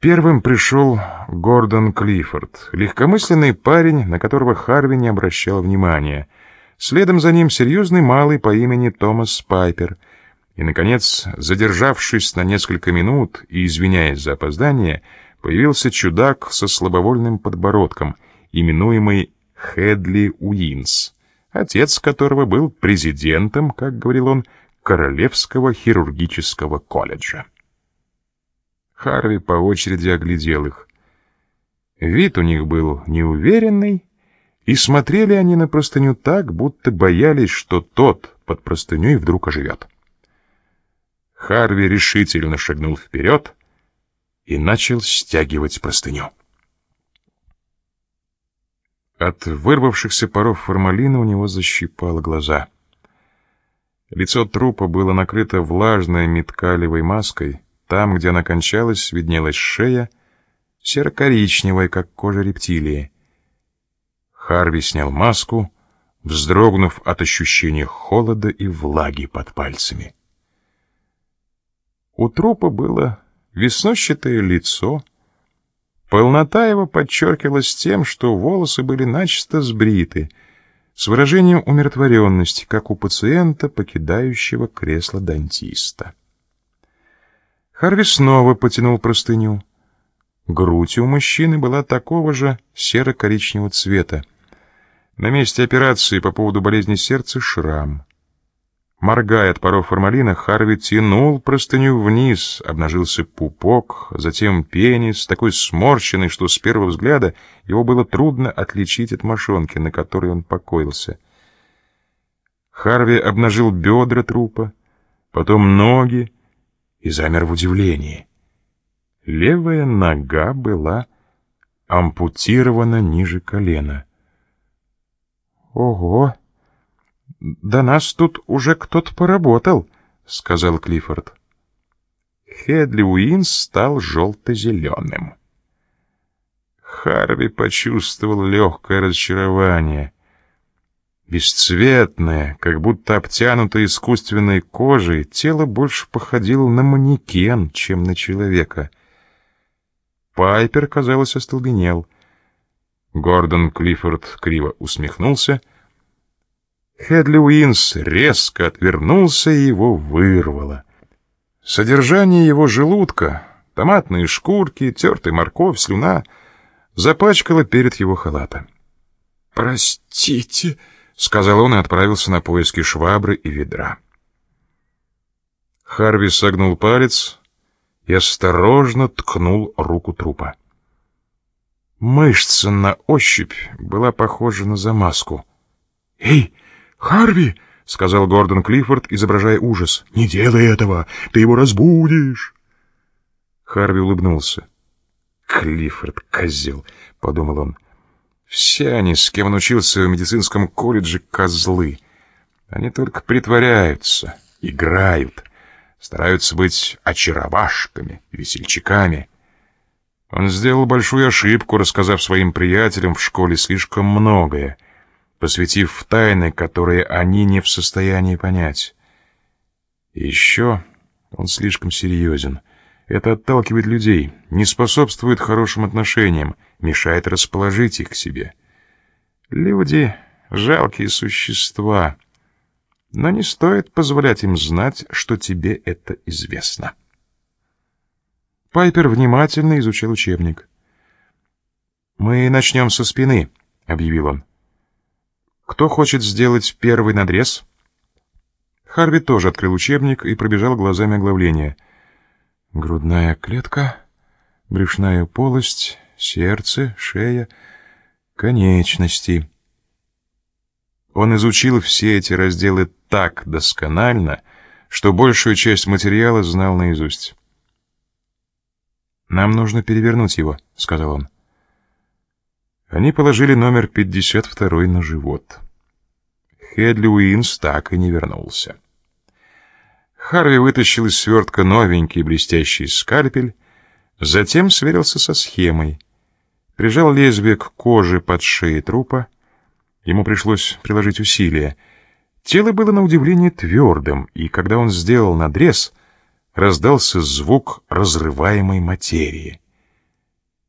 Первым пришел Гордон Клиффорд, легкомысленный парень, на которого Харви не обращал внимания. Следом за ним серьезный малый по имени Томас Пайпер. И, наконец, задержавшись на несколько минут и извиняясь за опоздание, появился чудак со слабовольным подбородком, именуемый Хедли Уинс, отец которого был президентом, как говорил он, Королевского хирургического колледжа. Харви по очереди оглядел их. Вид у них был неуверенный, и смотрели они на простыню так, будто боялись, что тот под простыней вдруг оживет. Харви решительно шагнул вперед и начал стягивать простыню. От вырвавшихся паров формалина у него защипало глаза. Лицо трупа было накрыто влажной меткалевой маской — там, где она кончалась, виднелась шея, серо-коричневая, как кожа рептилии. Харви снял маску, вздрогнув от ощущения холода и влаги под пальцами. У трупа было веснущатое лицо. Полнота его подчеркивалась тем, что волосы были начисто сбриты, с выражением умиротворенности, как у пациента, покидающего кресло дантиста. Харви снова потянул простыню. Грудь у мужчины была такого же серо-коричневого цвета. На месте операции по поводу болезни сердца шрам. Моргая от паров формалина, Харви тянул простыню вниз, обнажился пупок, затем пенис, такой сморщенный, что с первого взгляда его было трудно отличить от мошонки, на которой он покоился. Харви обнажил бедра трупа, потом ноги, и замер в удивлении. Левая нога была ампутирована ниже колена. «Ого! Да нас тут уже кто-то поработал», — сказал Клиффорд. Хедли Уинс стал желто-зеленым. Харви почувствовал легкое разочарование — Бесцветное, как будто обтянутое искусственной кожей, тело больше походило на манекен, чем на человека. Пайпер, казалось, остолбенел. Гордон Клиффорд криво усмехнулся. Хедли Уинс резко отвернулся и его вырвало. Содержание его желудка, томатные шкурки, тертая морковь, слюна, запачкало перед его халатом. «Простите», — сказал он и отправился на поиски швабры и ведра. Харви согнул палец и осторожно ткнул руку трупа. Мышца на ощупь была похожа на замазку. «Эй, Харви!» — сказал Гордон Клиффорд, изображая ужас. «Не делай этого! Ты его разбудишь!» Харви улыбнулся. «Клиффорд, козел!» — подумал он. Все они, с кем он учился в медицинском колледже, козлы. Они только притворяются, играют, стараются быть очаровашками, весельчаками. Он сделал большую ошибку, рассказав своим приятелям в школе слишком многое, посвятив тайны, которые они не в состоянии понять. И еще он слишком серьезен. Это отталкивает людей, не способствует хорошим отношениям, мешает расположить их к себе. Люди — жалкие существа, но не стоит позволять им знать, что тебе это известно. Пайпер внимательно изучил учебник. «Мы начнем со спины», — объявил он. «Кто хочет сделать первый надрез?» Харви тоже открыл учебник и пробежал глазами оглавление — грудная клетка, брюшная полость, сердце, шея, конечности. Он изучил все эти разделы так досконально, что большую часть материала знал наизусть. «Нам нужно перевернуть его», — сказал он. Они положили номер 52 на живот. Хедли Уинс так и не вернулся. Харви вытащил из свертка новенький блестящий скальпель, затем сверился со схемой. Прижал лезвие к коже под шеей трупа. Ему пришлось приложить усилия. Тело было на удивление твердым, и когда он сделал надрез, раздался звук разрываемой материи.